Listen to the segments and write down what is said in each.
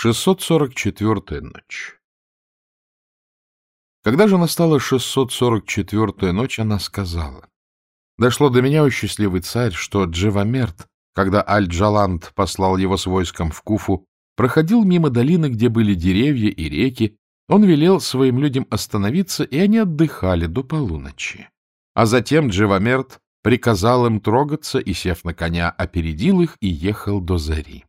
644-я ночь Когда же настала 644-я ночь, она сказала, «Дошло до меня, о счастливый царь, что Дживамерт, когда Аль-Джаланд послал его с войском в Куфу, проходил мимо долины, где были деревья и реки, он велел своим людям остановиться, и они отдыхали до полуночи. А затем Дживамерт приказал им трогаться и, сев на коня, опередил их и ехал до зари.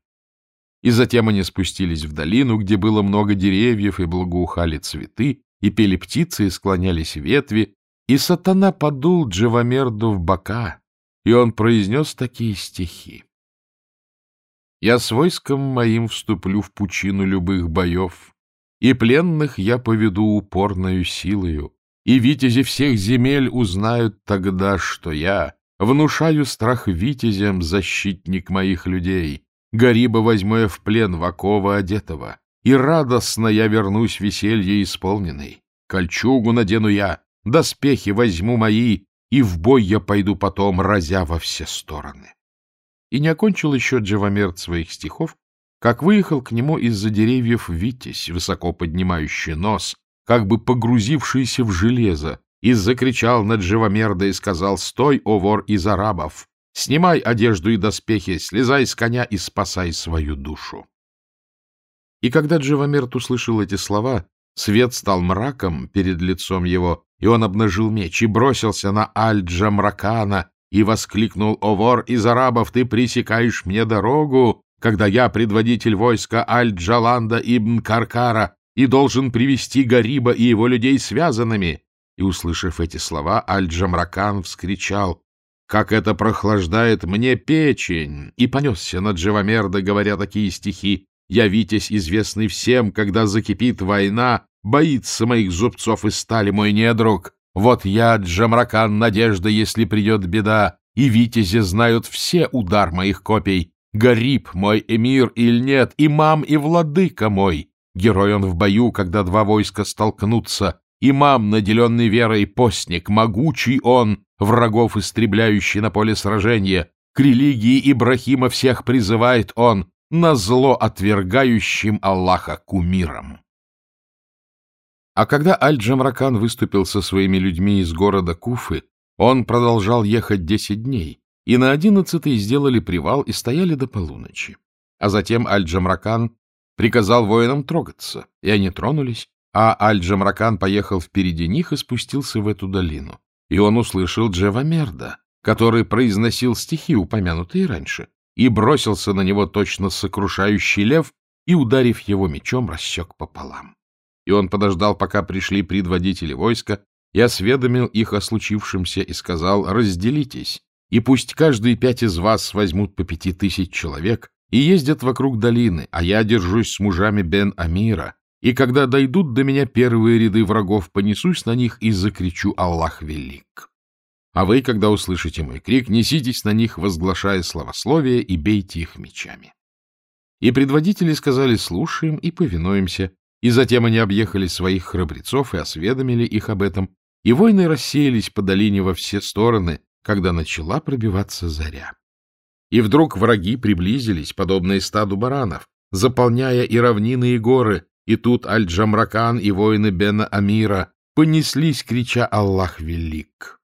И затем они спустились в долину, где было много деревьев, и благоухали цветы, и пели птицы, и склонялись ветви, и сатана подул Джавамерду в бока, и он произнес такие стихи. «Я с войском моим вступлю в пучину любых боев, и пленных я поведу упорною силою, и витязи всех земель узнают тогда, что я внушаю страх витязям, защитник моих людей» Гариба возьму я в плен Вакова одетого, и радостно я вернусь веселье исполненный. Кольчугу надену я, доспехи возьму мои, и в бой я пойду потом, разя во все стороны. И не окончил еще Джавамерт своих стихов, как выехал к нему из-за деревьев Витязь, высоко поднимающий нос, как бы погрузившийся в железо, и закричал на Джавамерда и сказал «Стой, о вор из арабов! Снимай одежду и доспехи, слезай с коня и спасай свою душу. И когда Дживамерт услышал эти слова, свет стал мраком перед лицом его, и он обнажил меч и бросился на Аль-Джамракана и воскликнул «О вор из арабов, ты пресекаешь мне дорогу, когда я предводитель войска Аль-Джаланда ибн Каркара и должен привести Гариба и его людей связанными». И, услышав эти слова, Аль-Джамракан вскричал как это прохлаждает мне печень!» И понесся над Дживомерда, говоря такие стихи. «Я, Витязь, известный всем, когда закипит война, боится моих зубцов и стали мой недруг. Вот я, Джамракан, надежда, если придет беда, и Витязи знают все удар моих копий. Гариб мой эмир или нет, имам и владыка мой. Герой он в бою, когда два войска столкнутся. Имам, наделенный верой, постник, могучий он, врагов истребляющий на поле сражения, к религии Ибрахима всех призывает он, на зло отвергающим Аллаха кумирам. А когда Аль-Джамракан выступил со своими людьми из города Куфы, он продолжал ехать десять дней, и на одиннадцатый сделали привал и стояли до полуночи. А затем Аль-Джамракан приказал воинам трогаться, и они тронулись, а Аль-Джамракан поехал впереди них и спустился в эту долину и он услышал Джевамерда, который произносил стихи, упомянутые раньше, и бросился на него точно сокрушающий лев и, ударив его мечом, рассек пополам. И он подождал, пока пришли предводители войска, и осведомил их о случившемся и сказал «разделитесь, и пусть каждые пять из вас возьмут по пяти тысяч человек и ездят вокруг долины, а я держусь с мужами Бен-Амира, и когда дойдут до меня первые ряды врагов, понесусь на них и закричу «Аллах велик!». А вы, когда услышите мой крик, неситесь на них, возглашая славословие, и бейте их мечами. И предводители сказали «слушаем и повинуемся», и затем они объехали своих храбрецов и осведомили их об этом, и войны рассеялись по долине во все стороны, когда начала пробиваться заря. И вдруг враги приблизились, подобные стаду баранов, заполняя и равнины, и горы, и тут Аль-Джамракан и воины Бена Амира понеслись, крича «Аллах велик!».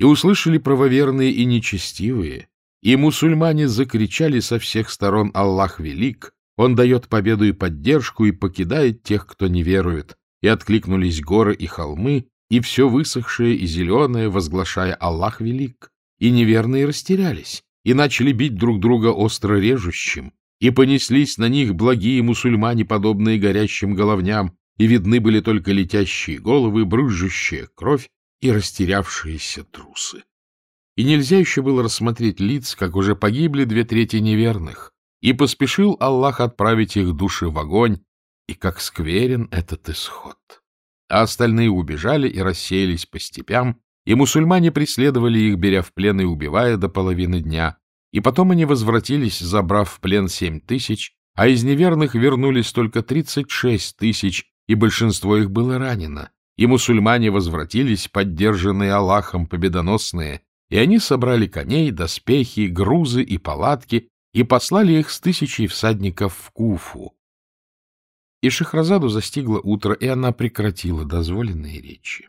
И услышали правоверные и нечестивые, и мусульмане закричали со всех сторон «Аллах велик!», он дает победу и поддержку и покидает тех, кто не верует. И откликнулись горы и холмы, и все высохшее и зеленое, возглашая «Аллах велик!». И неверные растерялись, и начали бить друг друга остро режущим, и понеслись на них благие мусульмане, подобные горящим головням, и видны были только летящие головы, брызжущая кровь и растерявшиеся трусы. И нельзя еще было рассмотреть лиц, как уже погибли две трети неверных, и поспешил Аллах отправить их души в огонь, и как скверен этот исход. А остальные убежали и рассеялись по степям, и мусульмане преследовали их, беря в плен и убивая до половины дня, и потом они возвратились, забрав в плен семь тысяч, а из неверных вернулись только тридцать шесть тысяч, и большинство их было ранено. И мусульмане возвратились, поддержанные Аллахом победоносные, и они собрали коней, доспехи, грузы и палатки, и послали их с тысячей всадников в Куфу. И Шахразаду застигло утро, и она прекратила дозволенные речи.